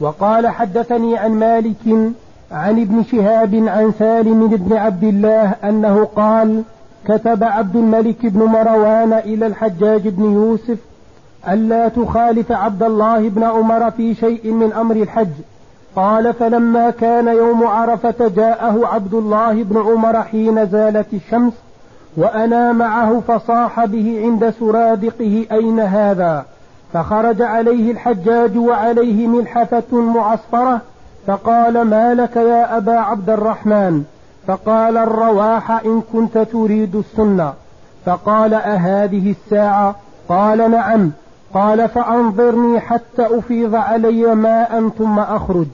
وقال حدثني عن مالك عن ابن شهاب عن سالم بن عبد الله أنه قال كتب عبد الملك بن مروان إلى الحجاج بن يوسف ألا تخالف عبد الله بن عمر في شيء من أمر الحج. قال فلما كان يوم عرفة جاءه عبد الله بن عمر حين زالت الشمس وأنا معه فصاح به عند سرادقه أين هذا؟ فخرج عليه الحجاج وعليه ملحفة معصفرة فقال ما لك يا أبا عبد الرحمن؟ فقال الرواح إن كنت تريد السنة. فقال أهذه الساعة؟ قال نعم. قال فأنظرني حتى أفيض علي ماء ثم أخرج.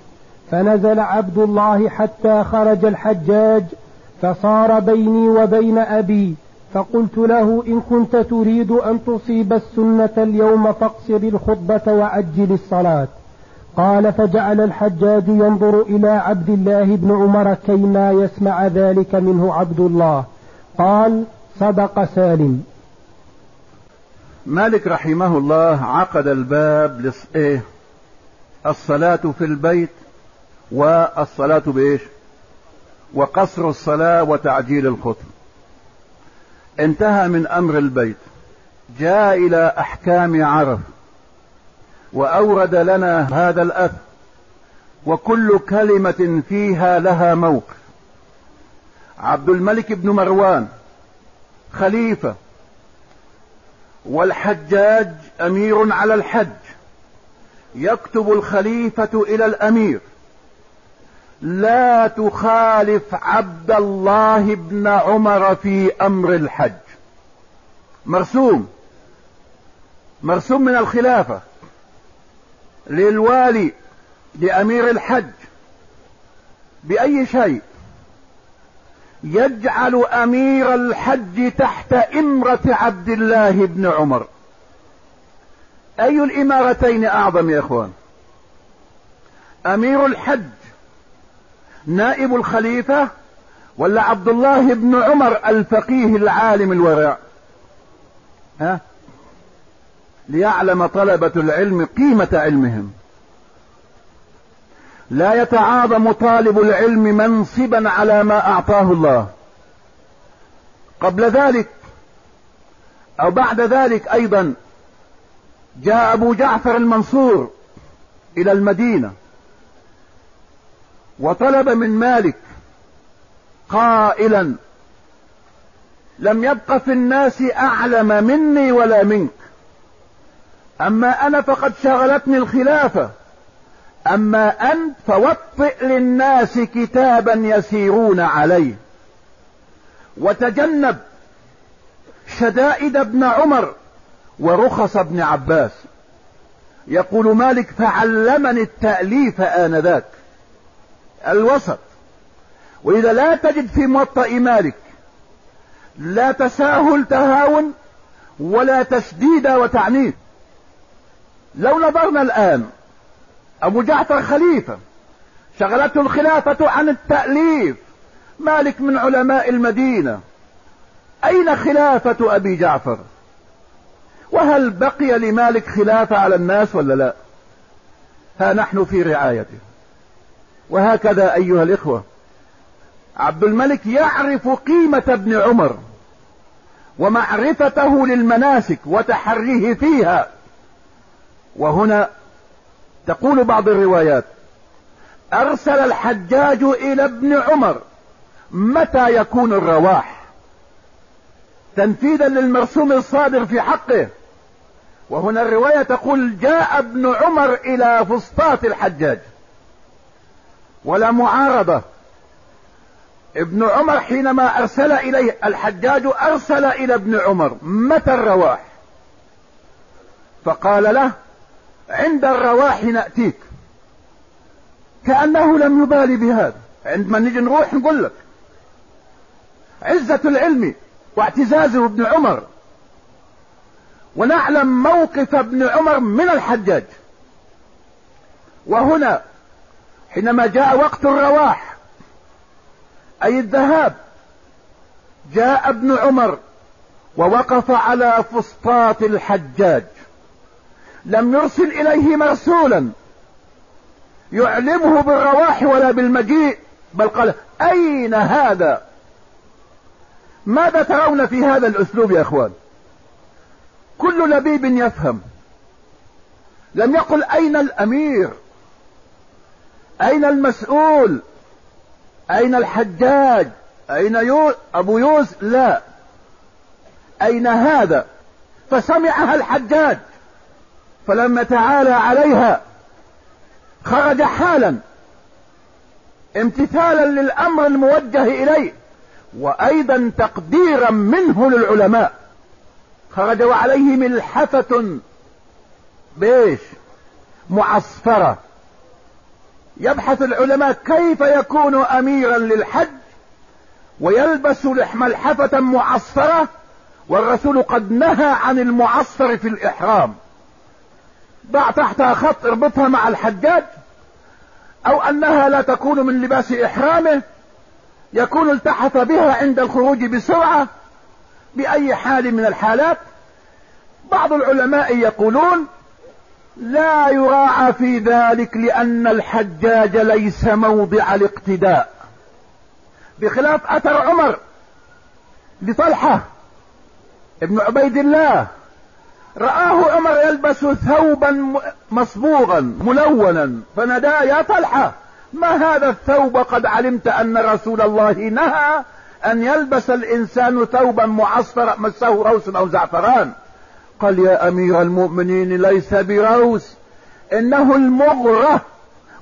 فنزل عبد الله حتى خرج الحجاج فصار بيني وبين أبي فقلت له إن كنت تريد أن تصيب السنة اليوم فاقصر الخطبة وعجل الصلاة قال فجعل الحجاج ينظر إلى عبد الله بن عمر كيما يسمع ذلك منه عبد الله قال صدق سالم مالك رحمه الله عقد الباب. إيه؟ الصلاة في البيت والصلاة بإيش وقصر الصلاة وتعجيل الخطب انتهى من أمر البيت جاء إلى أحكام عرف وأورد لنا هذا الأثر وكل كلمة فيها لها موقف. عبد الملك بن مروان خليفة والحجاج أمير على الحج يكتب الخليفة إلى الأمير. لا تخالف عبد الله بن عمر في أمر الحج. مرسوم. مرسوم من الخلافة. للوالي لأمير الحج. بأي شيء. يجعل أمير الحج تحت إمرة عبد الله بن عمر. أي الإمارتين أعظم يا إخوان؟ أمير الحج نائب الخليفة ولا عبد الله بن عمر الفقيه العالم الورع؟ ها؟ ليعلم طلبة العلم قيمة علمهم. لا يتعاظم طالب العلم منصبا على ما أعطاه الله. قبل ذلك أو بعد ذلك أيضا جاء أبو جعفر المنصور إلى المدينة. وطلب من مالك قائلا لم يبق في الناس أعلم مني ولا منك. أما أنا فقد شغلتني الخلافة. أما أنت فوطئ للناس كتابا يسيرون عليه. وتجنب شدائد ابن عمر ورخص ابن عباس. يقول مالك فعلمني التأليف آنذاك. الوسط. وإذا لا تجد في موطأ مالك لا تساهل تهاون ولا تشديد وتعنيف. لو نظرنا الآن أبو جعفر خليفة شغلته الخلافة عن التأليف. مالك من علماء المدينة. أين خلافة أبي جعفر؟ وهل بقي لمالك خلافة على الناس ولا لا؟ ها نحن في رعايته. وهكذا أيها الإخوة عبد الملك يعرف قيمة ابن عمر ومعرفته للمناسك وتحريه فيها. وهنا تقول بعض الروايات أرسل الحجاج إلى ابن عمر متى يكون الرواح؟ تنفيذا للمرسوم الصادر في حقه. وهنا الرواية تقول جاء ابن عمر إلى فسطاط الحجاج. ولا معارضة. ابن عمر حينما أرسل إليه الحجاج أرسل إلى ابن عمر متى الرواح؟ فقال له عند الرواح نأتيك. كأنه لم يبالي بهذا. عندما نجي نروح نقول لك. عزة العلم واعتزازه ابن عمر. ونعلم موقف ابن عمر من الحجاج. وهنا حينما جاء وقت الرواح أي الذهاب جاء ابن عمر ووقف على فسطاط الحجاج. لم يرسل اليه مرسولا يعلمه بالرواح ولا بالمجيء بل قال أين هذا؟ ماذا ترون في هذا الأسلوب يا إخوان؟ كل لبيب يفهم. لم يقل أين الأمير. أين المسؤول؟ أين الحجاج؟ أين يو... أبو يوس لا. أين هذا؟ فسمعها الحجاج. فلما تعالى عليها خرج حالا امتثالا للأمر الموجه إليه وأيضا تقديرا منه للعلماء. خرج وعليه ملحفة بيش معصفرة. يبحث العلماء كيف يكون أميرا للحج ويلبس ملحفة معصفرة والرسول قد نهى عن المعصفر في الإحرام. ضع تحتها خط اربطها مع الحجاج أو أنها لا تكون من لباس إحرامه يكون التحف بها عند الخروج بسرعة بأي حال من الحالات. بعض العلماء يقولون لا يراعى في ذلك لأن الحجاج ليس موضع الاقتداء. بخلاف أثر عمر لطلحة ابن عبيد الله رآه عمر يلبس ثوبا مصبوغا ملونا فنادى يا طلحة ما هذا الثوب؟ قد علمت أن رسول الله نهى أن يلبس الإنسان ثوبا معصفرا مسه روس أو زعفران. قال يا أمير المؤمنين ليس بروس إنه المغرة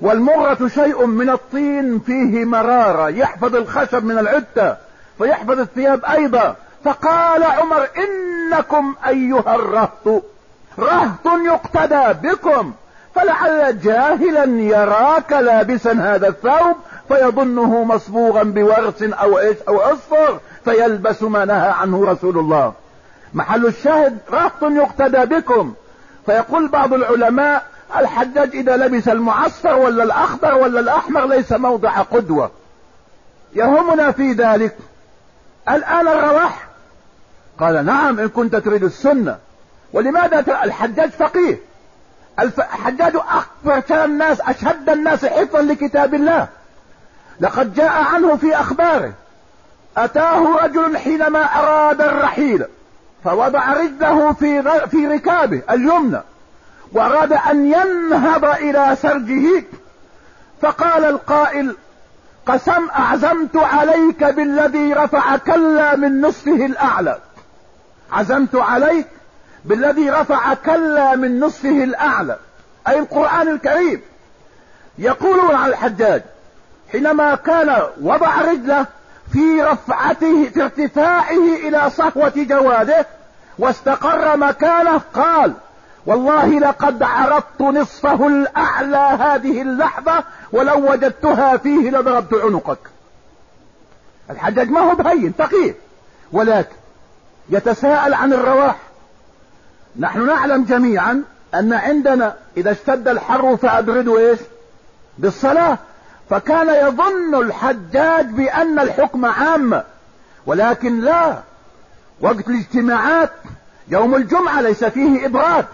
والمغرة شيء من الطين فيه مرارة يحفظ الخشب من العتة فيحفظ الثياب أيضا. فقال عمر إنكم أيها الرهط رهط يقتدى بكم فلعل جاهلا يراك لابسا هذا الثوب فيظنه مصبوغا بورس أو إيش أو أصفر فيلبس ما نهى عنه رسول الله. محل الشاهد رهط يقتدى بكم. فيقول بعض العلماء الحجاج إذا لبس المعصفر ولا الأخضر ولا الأحمر ليس موضع قدوة. يهمنا في ذلك. الآن الرواح؟ قال نعم إن كنت تريد السنة. ولماذا الحجاج فقيه. الحجاج أكثر الناس أشد الناس حفظا لكتاب الله. لقد جاء عنه في أخباره. أتاه رجل حينما أراد الرحيل. فوضع رجله في في ركابه اليمنى وأراد أن ينهض إلى سرجه فقال القائل قسم اعزمت عليك بالذي رفع كلا من نصفه الأعلى. عزمت عليك بالذي رفع كلا من نصفه الأعلى. أي القرآن الكريم. يقولون على الحجاج حينما كان وضع رجله في رفعته في ارتفاعه إلى صهوة جواده واستقر مكانه قال والله لقد عرضت نصفه الأعلى هذه اللحظة ولو وجدتها فيه لضربت عنقك. الحجاج ما هو بهين فقيه ولكن يتساءل عن الرواح. نحن نعلم جميعا أن عندنا إذا اشتد الحر فابردوا إيش؟ بالصلاة. فكان يظن الحجاج بأن الحكم عام ولكن لا. وقت الاجتماعات يوم الجمعة ليس فيه ابراد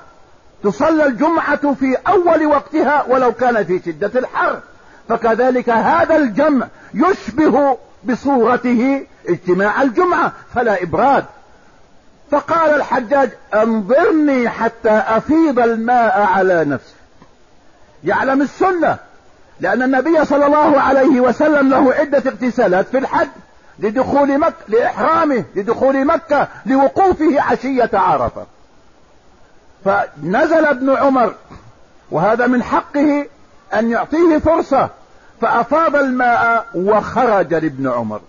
تصلى الجمعة في أول وقتها ولو كان في شدة الحر. فكذلك هذا الجمع يشبه بصورته اجتماع الجمعة فلا ابراد فقال الحجاج انظرني حتى أفيض الماء على نفسي. يعلم السنة لأن النبي صلى الله عليه وسلم له عدة اغتسالات في الحج لدخول مكة لإحرامه لدخول مكة لوقوفه عشية عرفة. فنزل ابن عمر وهذا من حقه أن يعطيه فرصة فأفاض الماء وخرج لابن عمر.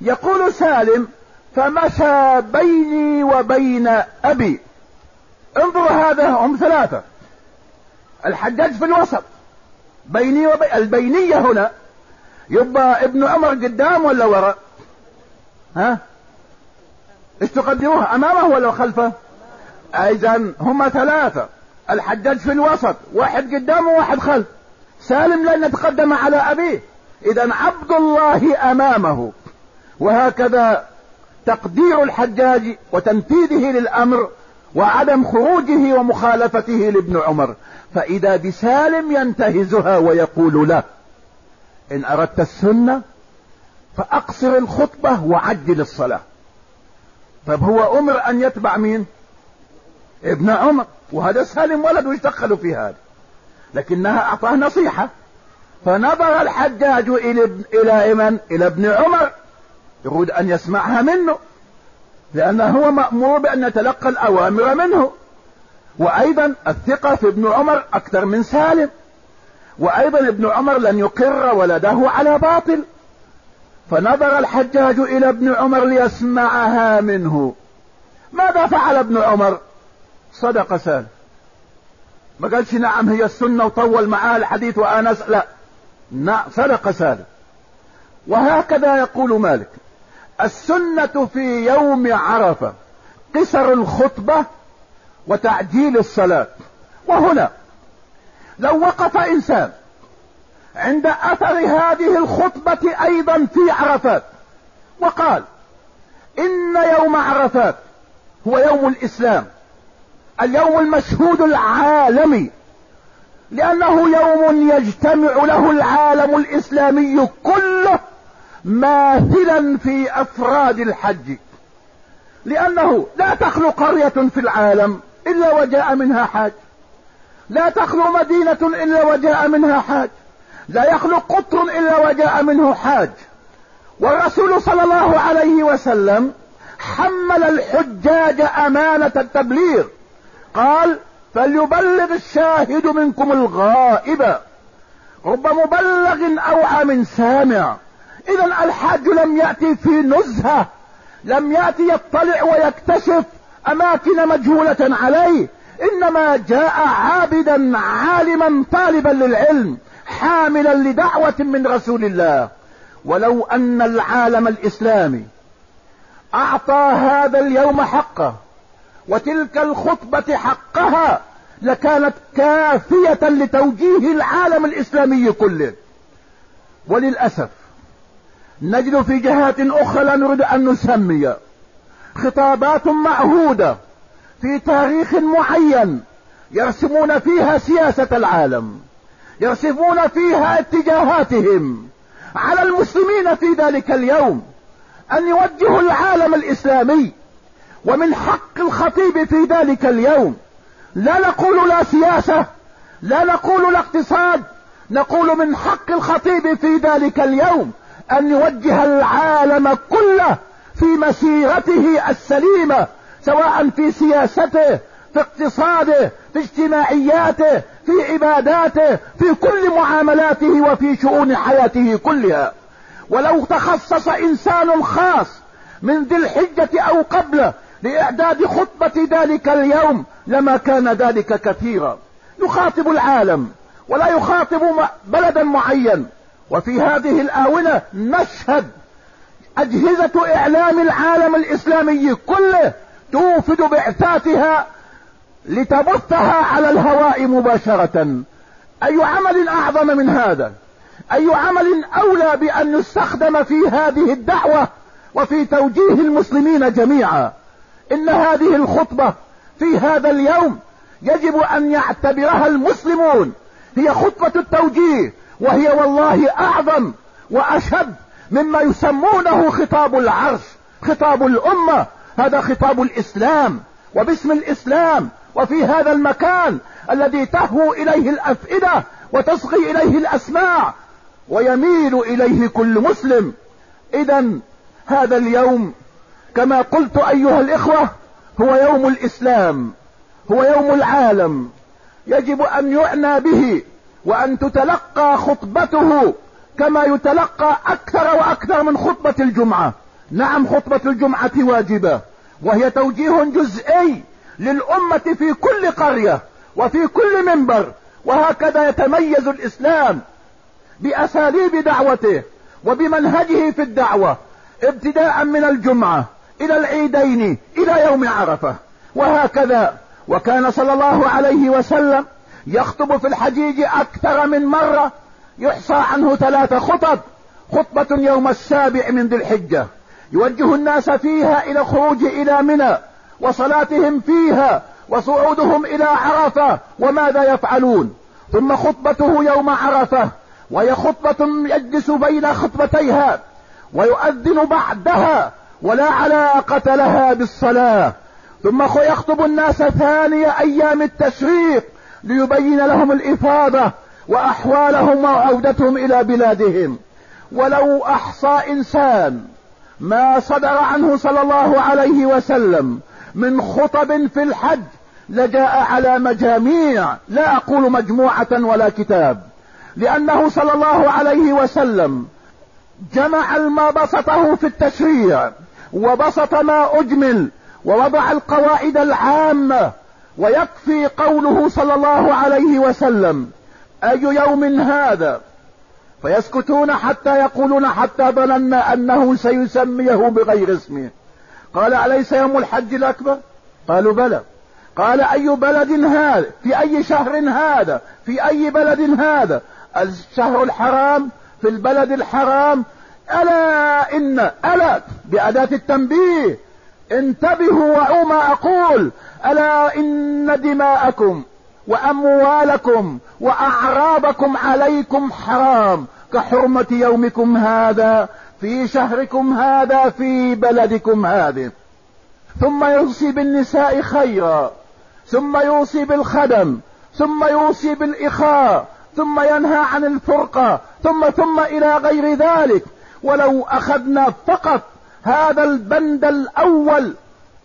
يقول سالم فمشى بيني وبين أبي؟ انظر هذا هم ثلاثة. الحجاج في الوسط. بيني وبين البينية هنا يبقى ابن عمر قدام ولا وراء ها؟ إيش تقدروها أمامه ولا خلفه؟ اذا هم ثلاثة الحجاج في الوسط واحد قدامه وواحد خلف. سالم لن يتقدم على أبيه. اذا عبد الله أمامه. وهكذا تقدير الحجاج وتنفيذه للأمر وعدم خروجه ومخالفته لابن عمر. فإذا بسالم ينتهزها ويقول له إن أردت السنة فأقصر الخطبة وعجل الصلاة. طب هو أمر أن يتبع مين؟ ابن عمر. وهذا سالم ولد يدخل في هذا. لكنها أعطاه نصيحة. فنظر الحجاج إلى إلى من؟ إلى ابن عمر. يريد أن يسمعها منه. لأنه هو مأمور بأن يتلقى الأوامر منه. وأيضا الثقة في ابن عمر أكثر من سالم. وأيضا ابن عمر لن يقر ولده على باطل. فنظر الحجاج إلى ابن عمر ليسمعها منه. ماذا فعل ابن عمر؟ صدق سالم. ما قالش نعم هي السنة وطول معاه الحديث وآنس. لا. نعم صدق سالم. وهكذا يقول مالك. السنة في يوم عرفة. قصر الخطبة وتعجيل الصلاة. وهنا لو وقف إنسان عند أثر هذه الخطبة أيضا في عرفات وقال إن يوم عرفات هو يوم الإسلام اليوم المشهود العالمي لأنه يوم يجتمع له العالم الإسلامي كله ماثلا في أفراد الحج. لأنه لا تخلو قرية في العالم إلا وجاء منها حاج. لا تخلو مدينة إلا وجاء منها حاج. لا يخلو قطر إلا وجاء منه حاج. والرسول صلى الله عليه وسلم حمل الحجاج أمانة التبليغ. قال فليبلغ الشاهد منكم الغائب. رب مبلغ أوعى من سامع. اذا الحاج لم يأتي في نزهة لم يأتي يطلع ويكتشف أماكن مجهولة عليه إنما جاء عابدا عالما طالبا للعلم حاملا لدعوة من رسول الله. ولو أن العالم الإسلامي أعطى هذا اليوم حقه وتلك الخطبة حقها لكانت كافية لتوجيه العالم الإسلامي كله. وللأسف نجد في جهات أخرى لا نريد أن نسمي. خطابات معهودة في تاريخ معين يرسمون فيها سياسة العالم يرسمون فيها اتجاهاتهم. على المسلمين في ذلك اليوم أن يوجهوا العالم الإسلامي ومن حق الخطيب في ذلك اليوم لا نقول لا سياسة لا نقول لا اقتصاد نقول من حق الخطيب في ذلك اليوم أن يوجه العالم كله في مسيرته السليمة سواء في سياسته في اقتصاده في اجتماعياته في عباداته في كل معاملاته وفي شؤون حياته كلها. ولو تخصص إنسان خاص من ذي الحجة أو قبله لإعداد خطبة ذلك اليوم لما كان ذلك كثيرا. يخاطب العالم ولا يخاطب بلدا معين. وفي هذه الآونة نشهد أجهزة إعلام العالم الإسلامي كله توفد بعثاتها لتبثها على الهواء مباشرة. أي عمل أعظم من هذا؟ أي عمل أولى بأن يستخدم في هذه الدعوة وفي توجيه المسلمين جميعا؟ إن هذه الخطبة في هذا اليوم يجب أن يعتبرها المسلمون هي خطبة التوجيه وهي والله أعظم وأشد مما يسمونه خطاب العرش خطاب الأمة. هذا خطاب الإسلام وباسم الإسلام وفي هذا المكان الذي تهوو إليه الأفئدة وتصغي إليه الأسماع ويميل إليه كل مسلم. اذا هذا اليوم كما قلت أيها الإخوة هو يوم الإسلام هو يوم العالم. يجب أن يعنى به وأن تتلقى خطبته كما يتلقى أكثر وأكثر من خطبة الجمعة. نعم خطبة الجمعة واجبة وهي توجيه جزئي للأمة في كل قرية وفي كل منبر وهكذا يتميز الإسلام بأساليب دعوته وبمنهجه في الدعوة ابتداء من الجمعة إلى العيدين إلى يوم عرفة وهكذا. وكان صلى الله عليه وسلم يخطب في الحجيج أكثر من مرة يحصى عنه ثلاث خطب خطبة يوم السابع من ذي الحجة. يوجه الناس فيها إلى الخروج إلى منى وصلاتهم فيها وصعودهم إلى عرفة وماذا يفعلون؟ ثم خطبته يوم عرفة وهي خطبة يجلس بين خطبتيها ويؤذن بعدها ولا علاقة لها بالصلاة. ثم يخطب الناس ثاني أيام التشريق ليبين لهم الإفاضة وأحوالهم وعودتهم إلى بلادهم. ولو أحصى إنسان ما صدر عنه صلى الله عليه وسلم من خطب في الحج لجاء على مجاميع لا أقول مجموعة ولا كتاب لأنه صلى الله عليه وسلم جمع ما بسطه في التشريع وبسط ما أجمل ووضع القواعد العامة ويكفي قوله صلى الله عليه وسلم أي يوم هذا؟ فيسكتون حتى يقولون حتى ظننا أنه سيسميه بغير اسمه. قال أليس يوم الحج الأكبر؟ قالوا بلى. قال أي بلد هذا؟ في أي شهر هذا؟ في أي بلد هذا؟ الشهر الحرام؟ في البلد الحرام؟ ألا إن ألا بأداة التنبيه. انتبهوا وعوا ما أقول ألا إن دماءكم وأموالكم وأعراضكم عليكم حرام كحرمة يومكم هذا في شهركم هذا في بلدكم هذا ثم يوصي بالنساء خيرا ثم يوصي بالخدم ثم يوصي بالإخاء ثم ينهى عن الفرقة ثم ثم إلى غير ذلك. ولو أخذنا فقط هذا البند الأول.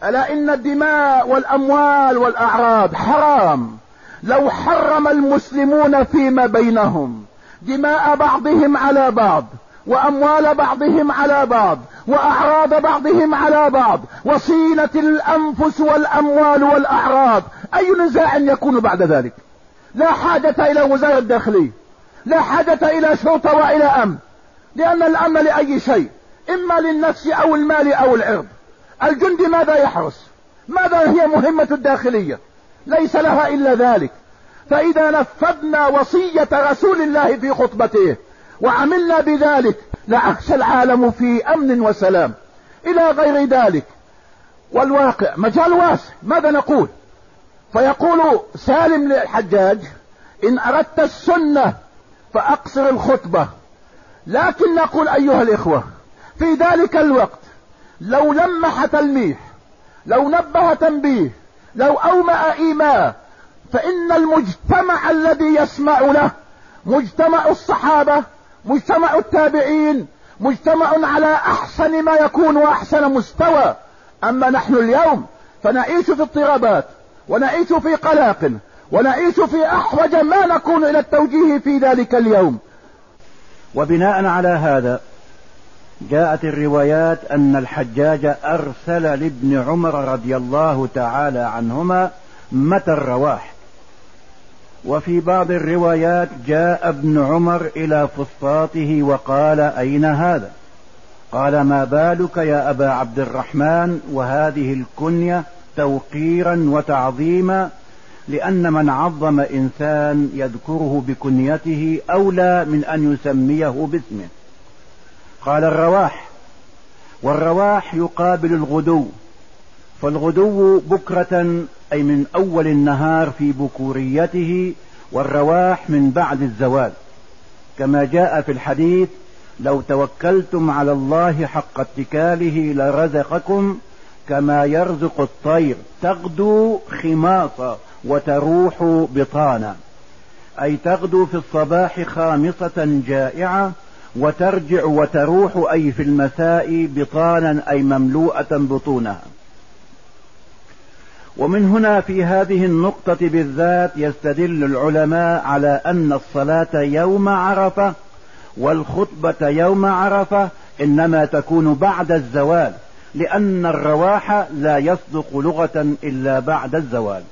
ألا إن الدماء والأموال والأعراض حرام. لو حرم المسلمون فيما بينهم. دماء بعضهم على بعض وأموال بعضهم على بعض وأعراض بعضهم على بعض وصينة الأنفس والأموال والأعراض. أي نزاع يكون بعد ذلك؟ لا حاجة إلى وزارة الداخلية. لا حاجة إلى شرطة وإلى أمن. لأن الأمن لأي شيء. إما للنفس أو المال أو العرض. الجندي ماذا يحرس ماذا هي مهمة الداخلية؟ ليس لها إلا ذلك. فإذا نفذنا وصية رسول الله في خطبته وعملنا بذلك لعش العالم في أمن وسلام. إلى غير ذلك. والواقع مجال واسع. ماذا نقول؟ فيقول سالم للحجاج إن أردت السنة فأقصر الخطبة. لكن نقول أيها الإخوة في ذلك الوقت لو لمح تلميح لو نبه تنبيه لو أومأ إيماء فإن المجتمع الذي يسمع له مجتمع الصحابة مجتمع التابعين مجتمع على أحسن ما يكون وأحسن مستوى. أما نحن اليوم فنعيش في اضطرابات ونعيش في قلاق ونعيش في أحوج ما نكون إلى التوجيه في ذلك اليوم. وبناء على هذا جاءت الروايات أن الحجاج أرسل لابن عمر رضي الله تعالى عنهما متى الرواح. وفي بعض الروايات جاء ابن عمر إلى فسطاطه وقال أين هذا؟ قال ما بالك يا أبا عبد الرحمن وهذه الكنية توقيرا وتعظيما لأن من عظم إنسان يذكره بكنيته أولى من أن يسميه باسمه. قال الرواح. والرواح يقابل الغدو. فالغدو بكرة أي من أول النهار في بكوريته والرواح من بعد الزوال. كما جاء في الحديث لو توكلتم على الله حق اتكاله لرزقكم كما يرزق الطير تغدو خماصا وتروح بطانا. أي تغدو في الصباح خامصة جائعة وترجع وتروح أي في المساء بطانا أي مملوءة بطونها. ومن هنا في هذه النقطة بالذات يستدل العلماء على أن الصلاة يوم عرفة والخطبة يوم عرفة إنما تكون بعد الزوال لأن الرواح لا يصدق لغة إلا بعد الزوال.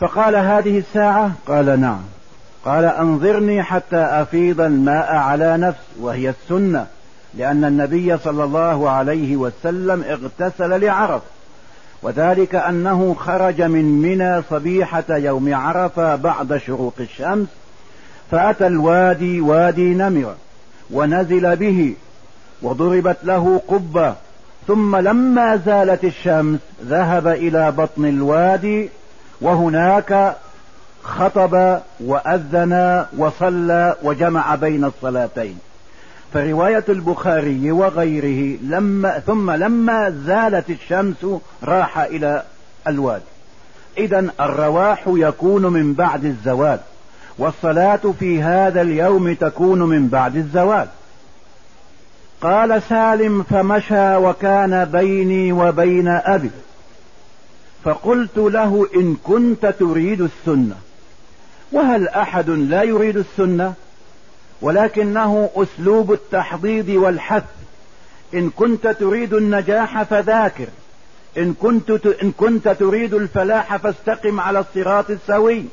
فقال هذه الساعة؟ قال نعم. قال انظرني حتى أفيض الماء على نفس وهي السنة لأن النبي صلى الله عليه وسلم اغتسل لعرف وذلك أنه خرج من منى صبيحة يوم عرفة بعد شروق الشمس فأتى الوادي وادي نمر ونزل به وضربت له قبة ثم لما زالت الشمس ذهب إلى بطن الوادي وهناك خطب وأذن وصلى وجمع بين الصلاتين. فرواية البخاري وغيره لما ثم لما زالت الشمس راح إلى الوادي. اذا الرواح يكون من بعد الزوال والصلاة في هذا اليوم تكون من بعد الزوال. قال سالم فمشى وكان بيني وبين أبي فقلت له إن كنت تريد السنة. وهل أحد لا يريد السنة؟ ولكنه أسلوب التحضيض والحث. إن كنت تريد النجاح فذاكر. إن كنت, إن كنت تريد الفلاح فاستقم على الصراط السوي.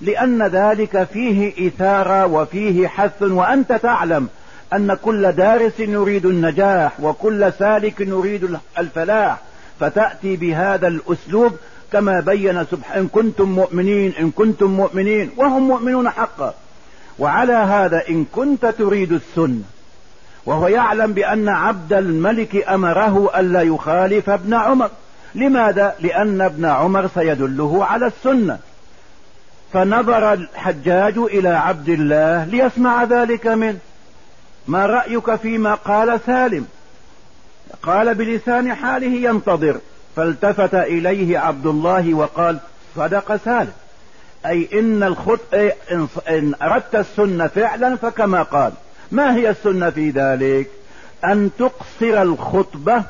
لأن ذلك فيه إثارة وفيه حث وأنت تعلم أن كل دارس يريد النجاح وكل سالك يريد الفلاح. فتأتي بهذا الأسلوب كما بين سبحانه إن كنتم مؤمنين إن كنتم مؤمنين وهم مؤمنون حقا. وعلى هذا إن كنت تريد السنة. وهو يعلم بأن عبد الملك أمره ألا يخالف ابن عمر. لماذا؟ لأن ابن عمر سيدله على السنة. فنظر الحجاج إلى عبد الله ليسمع ذلك منه. ما رأيك فيما قال سالم؟ قال بلسان حاله ينتظر. فالتفت إليه عبد الله وقال صدق سالم. أي إن الخط إن أردت السنة فعلا فكما قال. ما هي السنة في ذلك؟ أن تقصر الخطبة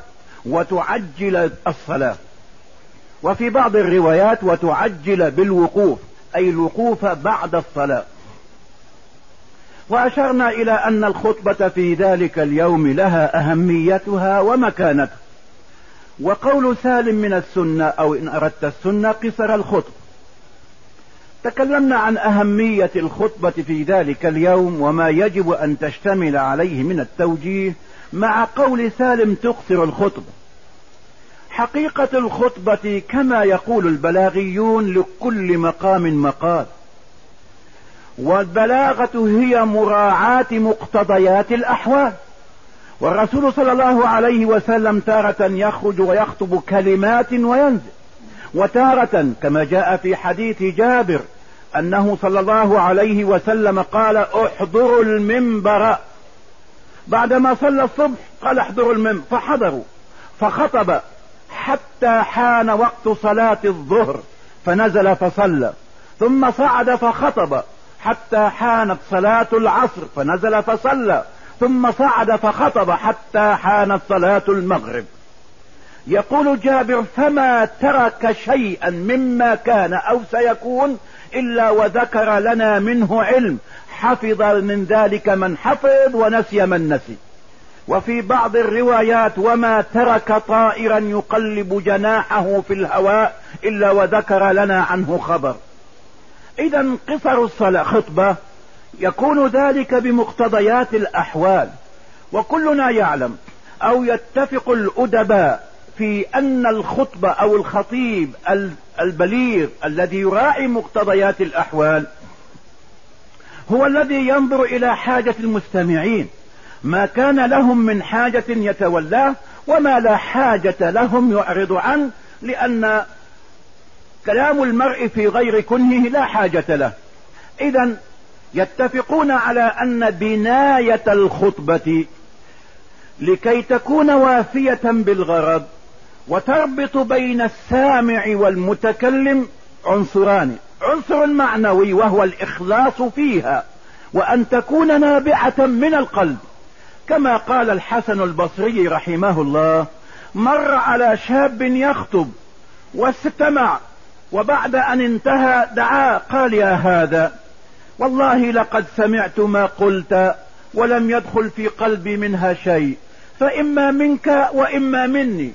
وتعجل الصلاة. وفي بعض الروايات وتعجل بالوقوف أي الوقوف بعد الصلاة. وأشرنا إلى أن الخطبة في ذلك اليوم لها أهميتها ومكانتها. وقول سالم من السنة أو إن أردت السنة قصر الخطب. تكلمنا عن أهمية الخطبة في ذلك اليوم وما يجب أن تشتمل عليه من التوجيه مع قول سالم تقصر الخطبة حقيقة الخطبة كما يقول البلاغيون لكل مقام مقال. والبلاغة هي مراعاة مقتضيات الأحوال. والرسول صلى الله عليه وسلم تارة يخرج ويخطب كلمات وينزل. وتارة كما جاء في حديث جابر أنه صلى الله عليه وسلم قال احضروا المنبر. بعدما صلى الصبح قال احضروا المنبر فحضروا. فخطب حتى حان وقت صلاة الظهر فنزل فصلى. ثم صعد فخطب حتى حانت صلاة العصر فنزل فصلى. ثم صعد فخطب حتى حانت صلاة المغرب. يقول جابر فما ترك شيئا مما كان أو سيكون إلا وذكر لنا منه علم. حفظ من ذلك من حفظ ونسي من نسي. وفي بعض الروايات وما ترك طائرا يقلب جناحه في الهواء إلا وذكر لنا عنه خبر. اذا قصر الصلاة خطبة يكون ذلك بمقتضيات الأحوال. وكلنا يعلم أو يتفق الأدباء في أن الخطبة أو الخطيب البليغ الذي يراعي مقتضيات الأحوال هو الذي ينظر إلى حاجة المستمعين. ما كان لهم من حاجة يتولاه وما لا حاجة لهم يعرض عنه لأن كلام المرء في غير كنه لا حاجة له. اذا يتفقون على أن بناية الخطبة لكي تكون وافية بالغرض وتربط بين السامع والمتكلم عنصران. عنصر معنوي وهو الإخلاص فيها وأن تكون نابعة من القلب. كما قال الحسن البصري رحمه الله مر على شاب يخطب واستمع وبعد أن انتهى دعا قال يا هذا والله لقد سمعت ما قلت ولم يدخل في قلبي منها شيء. فإما منك وإما مني.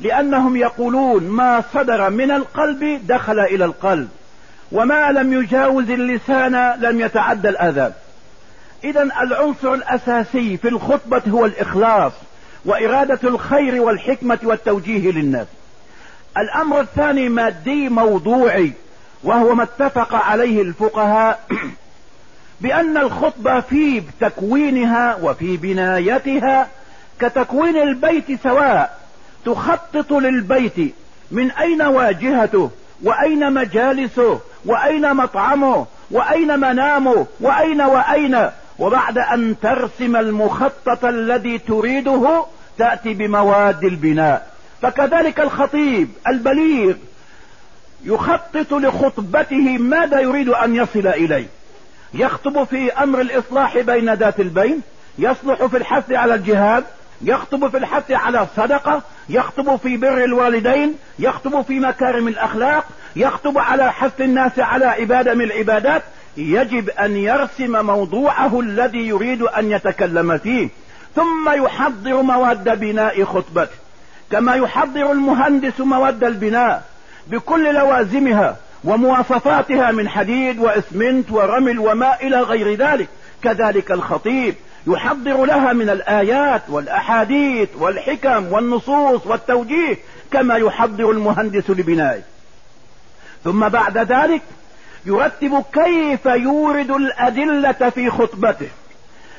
لأنهم يقولون ما صدر من القلب دخل إلى القلب. وما لم يجاوز اللسان لم يتعدى الاذان اذا العنصر الأساسي في الخطبة هو الإخلاص وإرادة الخير والحكمة والتوجيه للناس. الأمر الثاني مادي موضوعي. وهو ما اتفق عليه الفقهاء بأن الخطبة في تكوينها وفي بنايتها كتكوين البيت سواء تخطط للبيت من أين واجهته وأين مجالسه وأين مطعمه وأين منامه وأين وأين وبعد أن ترسم المخطط الذي تريده تأتي بمواد البناء. فكذلك الخطيب البليغ يخطط لخطبته ماذا يريد أن يصل إليه. يخطب في أمر الإصلاح بين ذات البين يصلح في الحث على الجهاد يخطب في الحث على الصدقة يخطب في بر الوالدين يخطب في مكارم الأخلاق يخطب على حث الناس على عبادة من العبادات. يجب أن يرسم موضوعه الذي يريد أن يتكلم فيه. ثم يحضر مواد بناء خطبته. كما يحضر المهندس مواد البناء. بكل لوازمها ومواصفاتها من حديد واسمنت ورمل وماء إلى غير ذلك. كذلك الخطيب يحضر لها من الآيات والأحاديث والحكم والنصوص والتوجيه كما يحضر المهندس لبنائه. ثم بعد ذلك يرتب كيف يورد الأدلة في خطبته.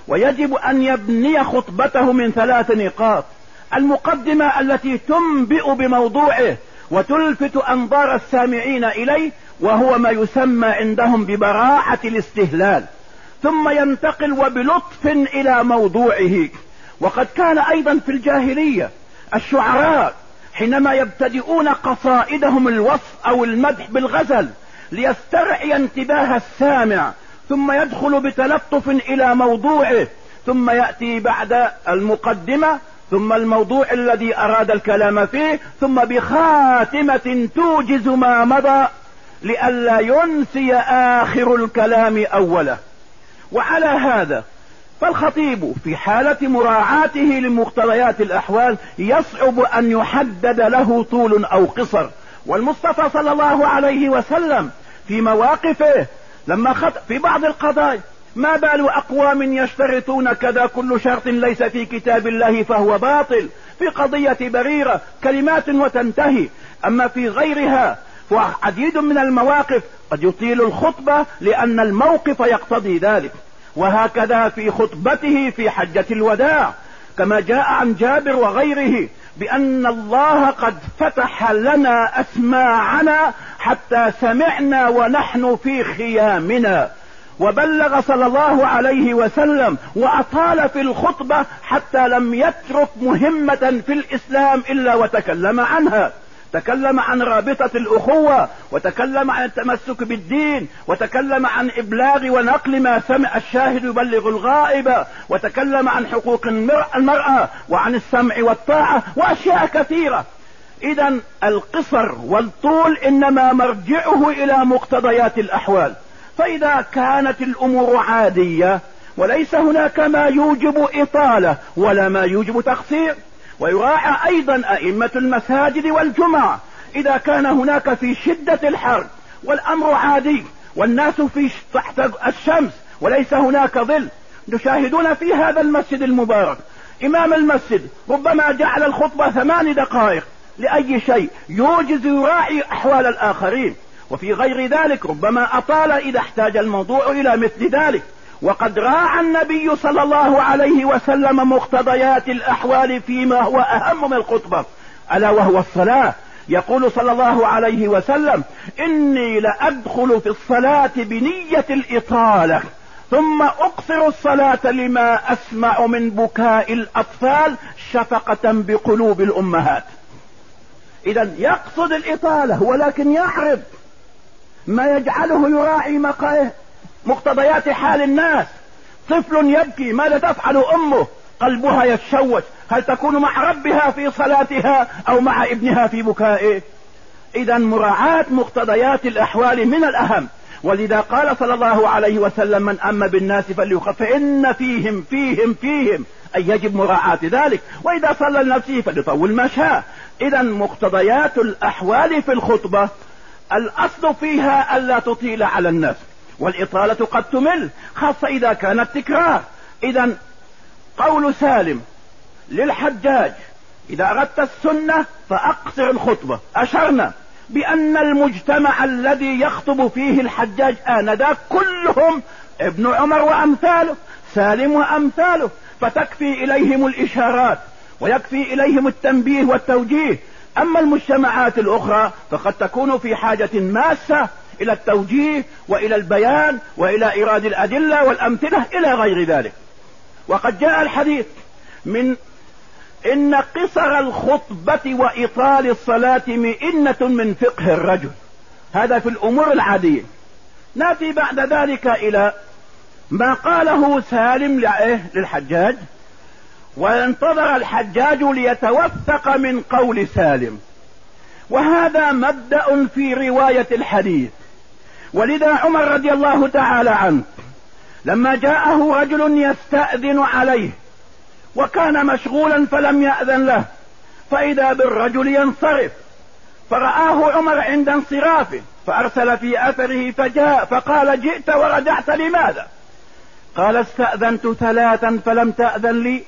ويجب أن يبني خطبته من ثلاث نقاط. المقدمة التي تنبئ بموضوعه وتلفت أنظار السامعين إليه وهو ما يسمى عندهم ببراعة الاستهلال. ثم ينتقل وبلطف إلى موضوعه. وقد كان أيضا في الجاهلية الشعراء حينما يبتدئون قصائدهم الوصف أو المدح بالغزل ليسترعي انتباه السامع. ثم يدخل بتلطف إلى موضوعه. ثم يأتي بعد المقدمة ثم الموضوع الذي أراد الكلام فيه ثم بخاتمة توجز ما مضى لئلا ينسي آخر الكلام أوله. وعلى هذا فالخطيب في حالة مراعاته لمقتضيات الأحوال يصعب أن يحدد له طول أو قصر. والمصطفى صلى الله عليه وسلم في مواقفه لما خط في بعض القضايا ما بال أقوام يشترطون كذا كل شرط ليس في كتاب الله فهو باطل في قضية بريرة كلمات وتنتهي. أما في غيرها وعديد من المواقف قد يطيل الخطبة لأن الموقف يقتضي ذلك. وهكذا في خطبته في حجة الوداع كما جاء عن جابر وغيره بأن الله قد فتح لنا أسماعنا حتى سمعنا ونحن في خيامنا. وبلغ صلى الله عليه وسلم وأطال في الخطبة حتى لم يترك مهمة في الإسلام إلا وتكلم عنها. تكلم عن رابطة الأخوة وتكلم عن التمسك بالدين وتكلم عن إبلاغ ونقل ما سمع الشاهد يبلغ الغائب وتكلم عن حقوق المرأة وعن السمع والطاعة وأشياء كثيرة. إذا القصر والطول إنما مرجعه إلى مقتضيات الأحوال. فإذا كانت الأمور عادية وليس هناك ما يوجب إطالة ولا ما يوجب تقصير ويراعى أيضا أئمة المساجد والجمع. إذا كان هناك في شدة الحر والأمر عادي والناس في تحت الشمس وليس هناك ظل. نشاهدون في هذا المسجد المبارك. إمام المسجد ربما جعل الخطبة ثمان دقائق لأي شيء يوجز يراعي أحوال الآخرين. وفي غير ذلك ربما أطال إذا احتاج الموضوع إلى مثل ذلك. وقد راعى النبي صلى الله عليه وسلم مقتضيات الأحوال فيما هو أهم من الخطبة. ألا وهو الصلاة. يقول صلى الله عليه وسلم إني لأدخل في الصلاة بنية الإطالة. ثم أقصر الصلاة لما أسمع من بكاء الأطفال شفقة بقلوب الأمهات. اذا يقصد الإطالة ولكن يعرض ما يجعله يراعي مقتضيات حال الناس. طفل يبكي ماذا تفعل أمه؟ قلبها يتشوش. هل تكون مع ربها في صلاتها أو مع ابنها في بكائه؟ اذا مراعاة مقتضيات الأحوال من الأهم. ولذا قال صلى الله عليه وسلم من اما بالناس فليخف فان فيهم فيهم فيهم. أي يجب مراعاة ذلك. وإذا صلى لنفسه فليطول ما شاء. اذا مقتضيات الأحوال في الخطبة الأصل فيها ألا تطيل على الناس والإطالة قد تمل خاصة إذا كانت تكرار. إذا قول سالم للحجاج إذا أردت السنة فأقصر الخطبة. أشرنا بأن المجتمع الذي يخطب فيه الحجاج آنذاك كلهم ابن عمر وأمثاله سالم وأمثاله فتكفي إليهم الإشارات ويكفي إليهم التنبيه والتوجيه. أما المجتمعات الأخرى فقد تكون في حاجة ماسة إلى التوجيه وإلى البيان وإلى إيراد الأدلة والأمثلة إلى غير ذلك. وقد جاء الحديث من إن قصر الخطبة وإطال الصلاة مئنة من فقه الرجل. هذا في الأمور العادية. نأتي بعد ذلك إلى ما قاله سالم للحجاج. وانتظر الحجاج ليتوثق من قول سالم. وهذا مبدأ في رواية الحديث. ولذا عمر رضي الله تعالى عنه لما جاءه رجل يستأذن عليه وكان مشغولا فلم يأذن له فإذا بالرجل ينصرف. فرآه عمر عند انصرافه فأرسل في أثره فجاء فقال جئت ورجعت لماذا؟ قال استأذنت ثلاثا فلم تأذن لي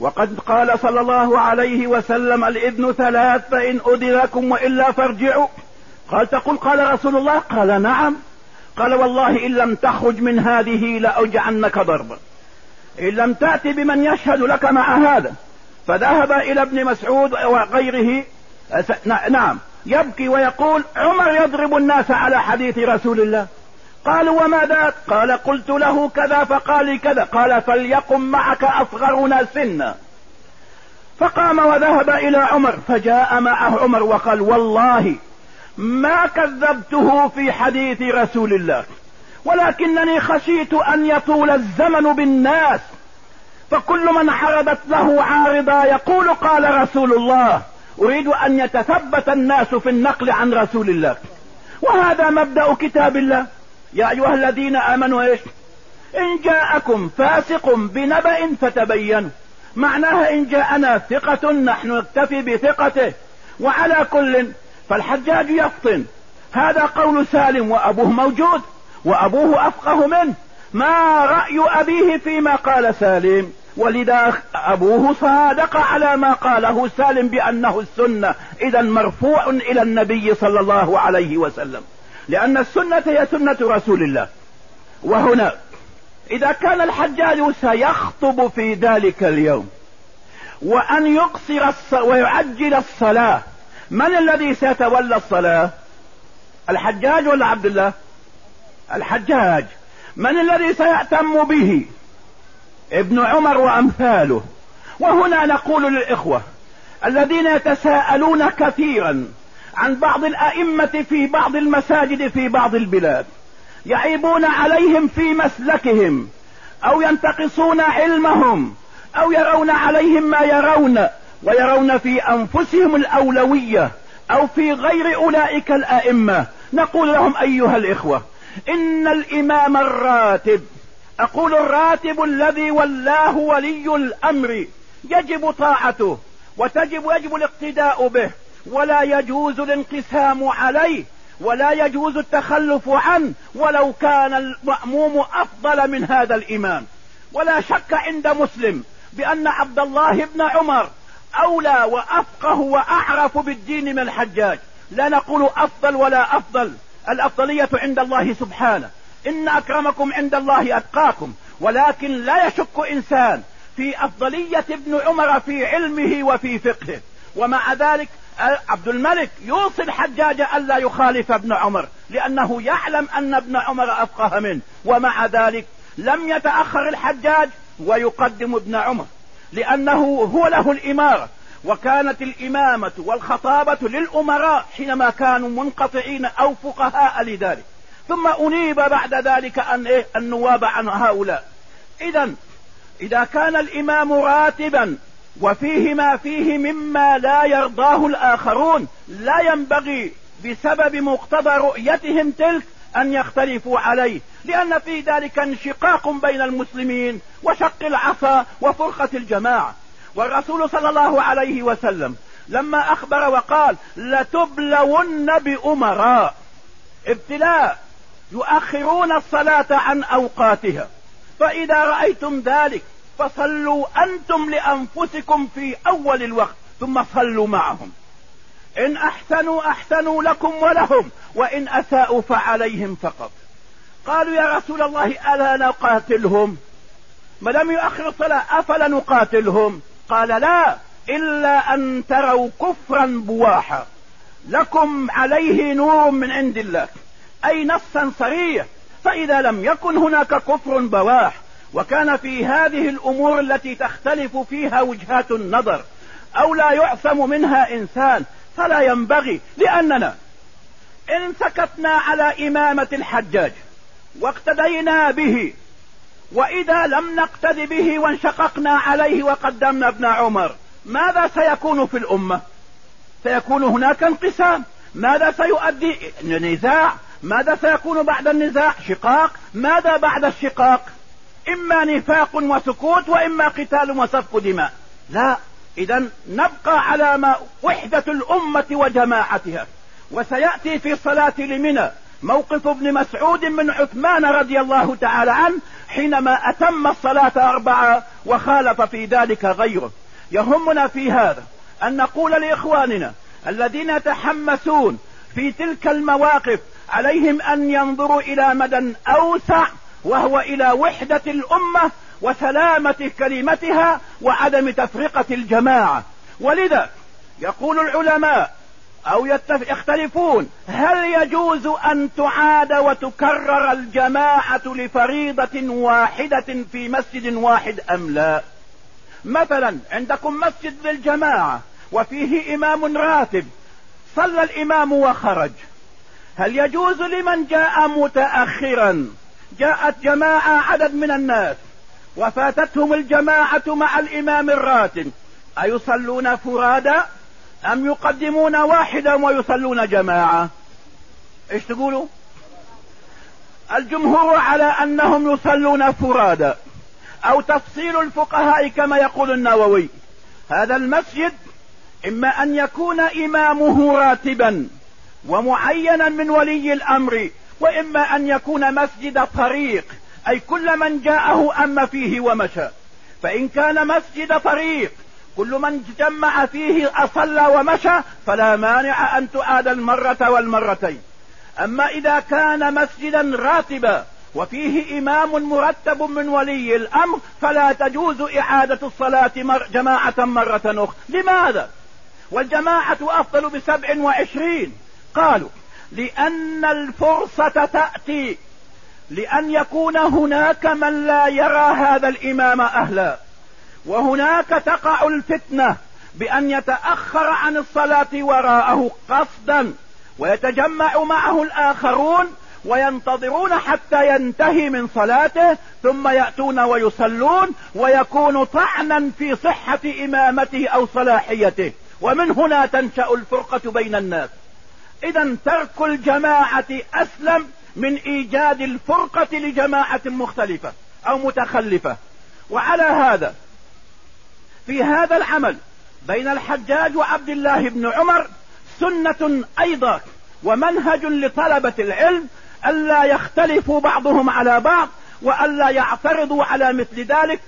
وقد قال صلى الله عليه وسلم الإذن ثلاث فإن أذن لكم وإلا فارجعوا. قال تقول قال رسول الله؟ قال نعم. قال والله إن لم تخرج من هذه لأوجعنك ضربا. إن لم تأتي بمن يشهد لك مع هذا. فذهب إلى ابن مسعود وغيره. نعم. يبكي ويقول عمر يضرب الناس على حديث رسول الله. قالوا وما ذاك؟ قال قلت له كذا فقال كذا. قال فليقم معك أصغرنا سنا. فقام وذهب إلى عمر فجاء معه عمر وقال والله ما كذبته في حديث رسول الله ولكنني خشيت أن يطول الزمن بالناس. فكل من عرضت له عارضة يقول قال رسول الله أريد أن يتثبت الناس في النقل عن رسول الله. وهذا مبدأ كتاب الله. يا أيها الذين آمنوا إيش إن جاءكم فاسق بنبأ فتبينوا. معناها إن جاءنا ثقة نحن نكتفي بثقته. وعلى كل فالحجاج يفطن. هذا قول سالم وأبوه موجود وأبوه أفقه منه. ما رأي أبيه فيما قال سالم؟ ولذا أبوه صادق على ما قاله سالم بأنه السنة. إذا مرفوع إلى النبي صلى الله عليه وسلم. لأن السنة هي سنة رسول الله. وهنا إذا كان الحجاج سيخطب في ذلك اليوم وأن يقصر الص... ويعجل الصلاة من الذي سيتولى الصلاة؟ الحجاج ولا عبد الله؟ الحجاج. من الذي سيأتم به؟ ابن عمر وأمثاله. وهنا نقول للإخوة الذين يتساءلون كثيرا عن بعض الأئمة في بعض المساجد في بعض البلاد يعيبون عليهم في مسلكهم أو ينتقصون علمهم أو يرون عليهم ما يرون ويرون في أنفسهم الأولوية أو في غير أولئك الأئمة. نقول لهم أيها الإخوة إن الإمام الراتب أقول الراتب الذي ولاه ولي الأمر يجب طاعته وتجب يجب الاقتداء به. ولا يجوز الانقسام عليه ولا يجوز التخلف عنه ولو كان المأموم أفضل من هذا الإمام. ولا شك عند مسلم بأن عبد الله بن عمر أولى وأفقه وأعرف بالدين من الحجاج. لا نقول أفضل ولا أفضل الأفضلية عند الله سبحانه. إن أكرمكم عند الله أتقاكم ولكن لا يشك إنسان في أفضلية ابن عمر في علمه وفي فقهه. ومع ذلك عبد الملك يوصي الحجاج ألا يخالف ابن عمر لأنه يعلم أن ابن عمر أفقه منه ومع ذلك لم يتأخر الحجاج ويقدم ابن عمر لأنه هو له الإمارة وكانت الإمامة والخطابة للأمراء حينما كانوا منقطعين أو فقهاء لذلك. ثم أنيب بعد ذلك أن إيه؟ النواب عن هؤلاء. إذا إذا كان الإمام راتبا وفيه ما فيه مما لا يرضاه الآخرون. لا ينبغي بسبب مقتضى رؤيتهم تلك أن يختلفوا عليه لأن في ذلك انشقاق بين المسلمين وشق العصا وفرقة الجماعة. والرسول صلى الله عليه وسلم لما أخبر وقال لتبلون بأمراء ابتلاء يؤخرون الصلاة عن أوقاتها. فإذا رأيتم ذلك فصلوا أنتم لأنفسكم في أول الوقت ثم صلوا معهم. إن أحسنوا أحسنوا لكم ولهم وإن أساءوا فعليهم فقط. قالوا يا رسول الله ألا نقاتلهم؟ ما لم يؤخر الصلاة أفلا نقاتلهم؟ قال لا إلا أن تروا كفرا بواحا. لكم عليه نور من عند الله أي نصا صريح. فإذا لم يكن هناك كفر بواح وكان في هذه الأمور التي تختلف فيها وجهات النظر أو لا يعصم منها إنسان فلا ينبغي لأننا إن سكتنا على إمامة الحجاج واقتدينا به وإذا لم نقتد به وانشققنا عليه وقدمنا ابن عمر ماذا سيكون في الأمة؟ سيكون هناك انقسام. ماذا سيؤدي نزاع ماذا سيكون بعد النزاع؟ شقاق. ماذا بعد الشقاق؟ إما نفاق وسكوت وإما قتال وسفك دماء. لا إذا نبقى على ما وحدة الأمة وجماعتها. وسيأتي في صلاة لمنى موقف ابن مسعود من عثمان رضي الله تعالى عنه حينما أتم الصلاة أربعة وخالف في ذلك غيره. يهمنا في هذا أن نقول لإخواننا الذين يتحمسون في تلك المواقف عليهم أن ينظروا إلى مدى أوسع وهو إلى وحدة الأمة وسلامة كلمتها وعدم تفرقة الجماعة. ولذا يقول العلماء أو يختلفون هل يجوز أن تعاد وتكرر الجماعة لفريضة واحدة في مسجد واحد أم لا؟ مثلا عندكم مسجد للجماعة وفيه إمام راتب صلى الإمام وخرج. هل يجوز لمن جاء متأخرا جاءت جماعة عدد من الناس وفاتتهم الجماعة مع الإمام الراتب. أيصلون فرادا أم يقدمون واحدا ويصلون جماعة؟ إيش تقولوا؟ الجمهور على أنهم يصلون فرادا. أو تفصيل الفقهاء كما يقول النووي. هذا المسجد إما أن يكون إمامه راتبا ومعينا من ولي الأمر وإما أن يكون مسجد طريق أي كل من جاءه اما فيه ومشى. فإن كان مسجد طريق كل من جمع فيه أصلى ومشى فلا مانع أن تعاد المرة والمرتين. أما إذا كان مسجدا راتبا وفيه إمام مرتب من ولي الأمر فلا تجوز إعادة الصلاة جماعة مرة أخرى. لماذا؟ والجماعة أفضل بسبع وعشرين. قالوا لأن الفرصة تأتي لأن يكون هناك من لا يرى هذا الإمام أهلا. وهناك تقع الفتنة بأن يتأخر عن الصلاة وراءه قصدا ويتجمع معه الآخرون وينتظرون حتى ينتهي من صلاته ثم يأتون ويصلون ويكون طعنا في صحة إمامته أو صلاحيته. ومن هنا تنشأ الفرقة بين الناس. إذا ترك الجماعة أسلم من إيجاد الفرقة لجماعة مختلفة أو متخلفة. وعلى هذا في هذا العمل بين الحجاج وعبد الله بن عمر سنة أيضا ومنهج لطلبة العلم الا يختلفوا بعضهم على بعض والا يعترضوا على مثل ذلك.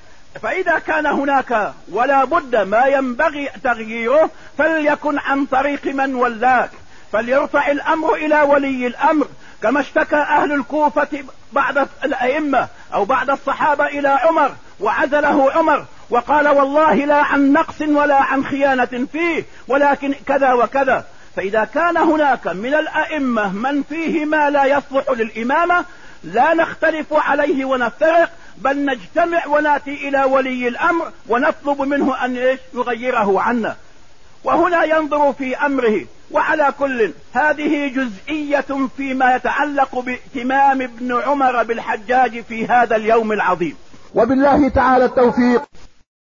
فإذا كان هناك ولا بد ما ينبغي تغييره فليكن عن طريق من ولاك. فليرفع الأمر إلى ولي الأمر كما اشتكى أهل الكوفة بعد الأئمة أو بعد الصحابة إلى عمر وعزله عمر وقال والله لا عن نقص ولا عن خيانة فيه ولكن كذا وكذا. فإذا كان هناك من الأئمة من فيه ما لا يصلح للإمامة لا نختلف عليه ونفترق بل نجتمع ونأتي إلى ولي الأمر ونطلب منه أن يغيره عنا. وهنا ينظر في أمره وعلى كل هذه جزئية فيما يتعلق بائتمام ابن عمر بالحجاج في هذا اليوم العظيم. وبالله تعالى التوفيق.